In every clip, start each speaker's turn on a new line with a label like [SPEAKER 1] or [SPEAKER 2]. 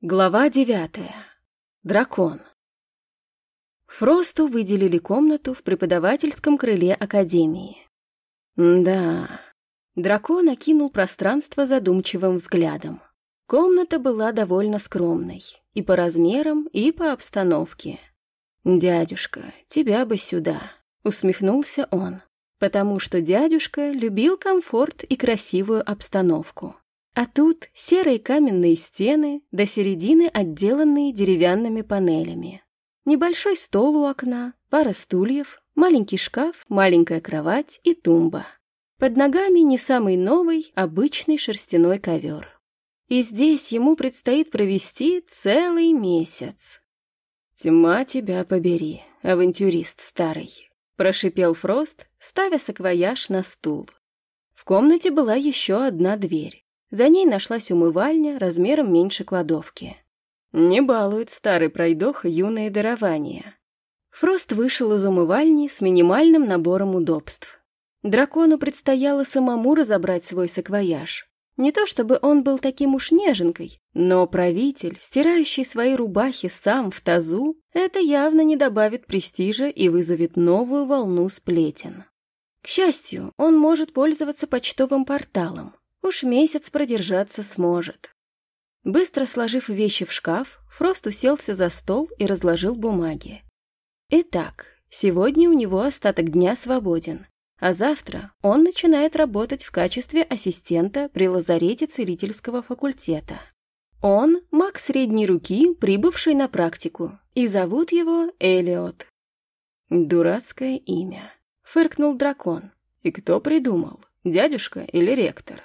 [SPEAKER 1] Глава девятая. Дракон. Фросту выделили комнату в преподавательском крыле Академии. Да, дракон окинул пространство задумчивым взглядом. Комната была довольно скромной, и по размерам, и по обстановке. «Дядюшка, тебя бы сюда», — усмехнулся он, потому что дядюшка любил комфорт и красивую обстановку. А тут серые каменные стены, до середины отделанные деревянными панелями. Небольшой стол у окна, пара стульев, маленький шкаф, маленькая кровать и тумба. Под ногами не самый новый, обычный шерстяной ковер. И здесь ему предстоит провести целый месяц. «Тьма тебя побери, авантюрист старый», — прошипел Фрост, ставя саквояж на стул. В комнате была еще одна дверь. За ней нашлась умывальня размером меньше кладовки. Не балует старый пройдох юные дарования. Фрост вышел из умывальни с минимальным набором удобств. Дракону предстояло самому разобрать свой саквояж. Не то чтобы он был таким уж неженкой, но правитель, стирающий свои рубахи сам в тазу, это явно не добавит престижа и вызовет новую волну сплетен. К счастью, он может пользоваться почтовым порталом, Уж месяц продержаться сможет. Быстро сложив вещи в шкаф, Фрост уселся за стол и разложил бумаги. Итак, сегодня у него остаток дня свободен, а завтра он начинает работать в качестве ассистента при лазарете целительского факультета. Он – маг средней руки, прибывший на практику, и зовут его Элиот. «Дурацкое имя», – фыркнул дракон. «И кто придумал, дядюшка или ректор?»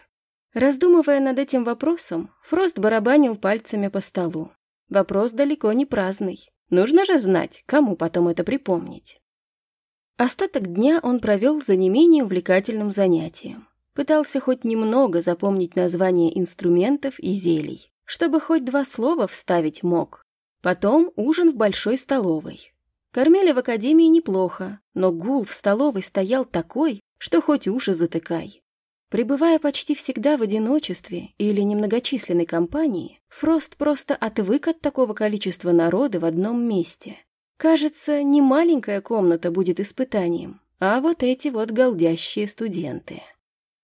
[SPEAKER 1] Раздумывая над этим вопросом, Фрост барабанил пальцами по столу. Вопрос далеко не праздный. Нужно же знать, кому потом это припомнить. Остаток дня он провел за не менее увлекательным занятием. Пытался хоть немного запомнить названия инструментов и зелий, чтобы хоть два слова вставить мог. Потом ужин в большой столовой. Кормили в академии неплохо, но гул в столовой стоял такой, что хоть уши затыкай. Пребывая почти всегда в одиночестве или немногочисленной компании, Фрост просто отвык от такого количества народа в одном месте. Кажется, не маленькая комната будет испытанием, а вот эти вот голдящие студенты.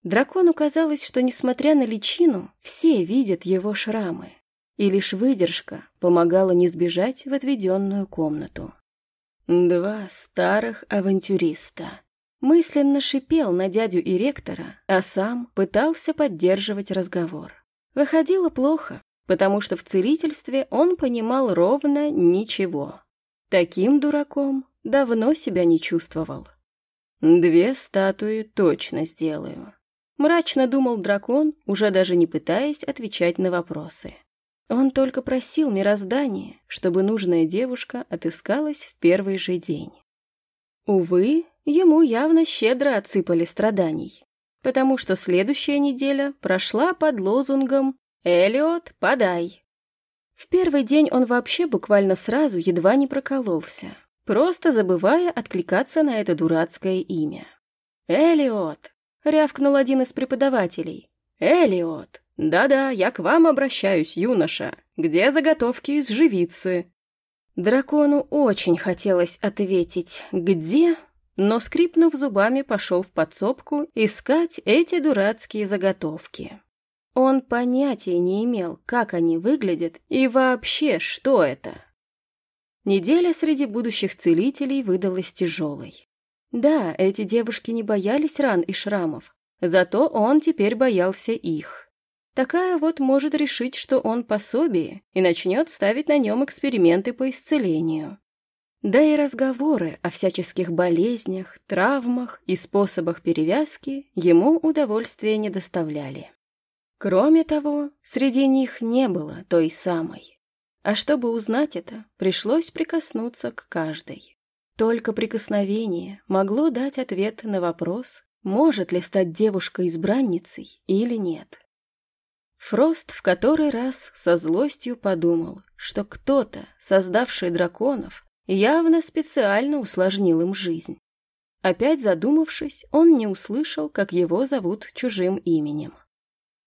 [SPEAKER 1] Дракону казалось, что, несмотря на личину, все видят его шрамы, и лишь выдержка помогала не сбежать в отведенную комнату. Два старых авантюриста мысленно шипел на дядю и ректора, а сам пытался поддерживать разговор. Выходило плохо, потому что в целительстве он понимал ровно ничего. Таким дураком давно себя не чувствовал. «Две статуи точно сделаю», — мрачно думал дракон, уже даже не пытаясь отвечать на вопросы. Он только просил мироздания, чтобы нужная девушка отыскалась в первый же день. Увы, ему явно щедро отсыпали страданий, потому что следующая неделя прошла под лозунгом «Элиот, подай». В первый день он вообще буквально сразу едва не прокололся, просто забывая откликаться на это дурацкое имя. «Элиот!» — рявкнул один из преподавателей. «Элиот! Да-да, я к вам обращаюсь, юноша. Где заготовки из живицы?» Дракону очень хотелось ответить «Где?», но, скрипнув зубами, пошел в подсобку искать эти дурацкие заготовки. Он понятия не имел, как они выглядят и вообще, что это. Неделя среди будущих целителей выдалась тяжелой. Да, эти девушки не боялись ран и шрамов, зато он теперь боялся их. Такая вот может решить, что он пособие, и начнет ставить на нем эксперименты по исцелению. Да и разговоры о всяческих болезнях, травмах и способах перевязки ему удовольствия не доставляли. Кроме того, среди них не было той самой. А чтобы узнать это, пришлось прикоснуться к каждой. Только прикосновение могло дать ответ на вопрос, может ли стать девушкой избранницей или нет. Фрост в который раз со злостью подумал, что кто-то, создавший драконов, явно специально усложнил им жизнь. Опять задумавшись, он не услышал, как его зовут чужим именем.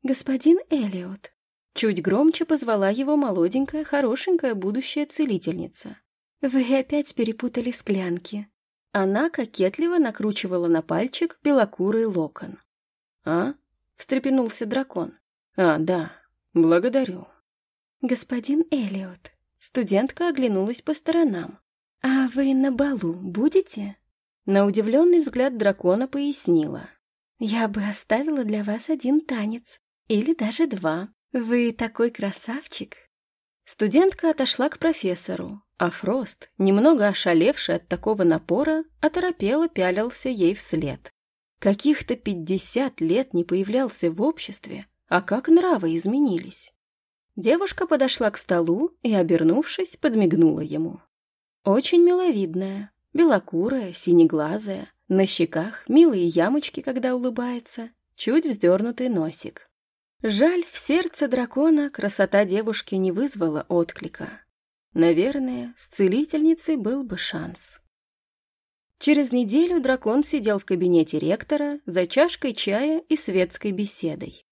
[SPEAKER 1] «Господин Элиот», Чуть громче позвала его молоденькая, хорошенькая будущая целительница. «Вы опять перепутали склянки». Она кокетливо накручивала на пальчик белокурый локон.
[SPEAKER 2] «А?» — встрепенулся дракон. «А, да, благодарю».
[SPEAKER 1] «Господин Элиот», — студентка оглянулась по сторонам. «А вы на балу будете?» На удивленный взгляд дракона пояснила. «Я бы оставила для вас один танец, или даже два. Вы такой красавчик!» Студентка отошла к профессору, а Фрост, немного ошалевший от такого напора, оторопело пялился ей вслед. Каких-то пятьдесят лет не появлялся в обществе, а как нравы изменились. Девушка подошла к столу и, обернувшись, подмигнула ему. Очень миловидная, белокурая, синеглазая, на щеках милые ямочки, когда улыбается, чуть вздернутый носик. Жаль, в сердце дракона красота девушки не вызвала отклика. Наверное, с целительницей был бы шанс. Через неделю дракон сидел в кабинете ректора за чашкой чая и светской беседой.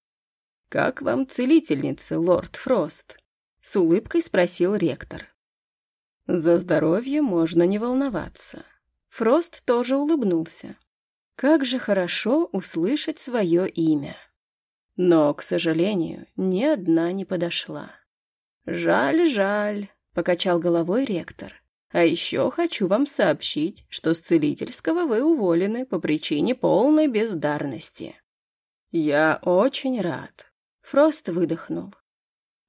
[SPEAKER 2] «Как вам целительница, лорд Фрост?» — с улыбкой спросил ректор. «За здоровье можно не волноваться».
[SPEAKER 1] Фрост тоже улыбнулся. Как же хорошо услышать свое имя. Но, к сожалению, ни одна не подошла. «Жаль, жаль», — покачал головой ректор. «А еще хочу вам сообщить, что с целительского вы уволены по причине полной бездарности». «Я очень рад», — Фрост выдохнул.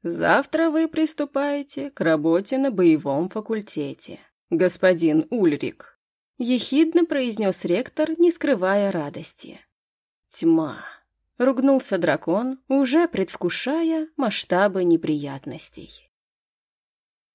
[SPEAKER 1] «Завтра вы приступаете к работе на боевом факультете, господин Ульрик», — ехидно произнес ректор, не скрывая радости. «Тьма». Ругнулся дракон, уже предвкушая масштабы неприятностей.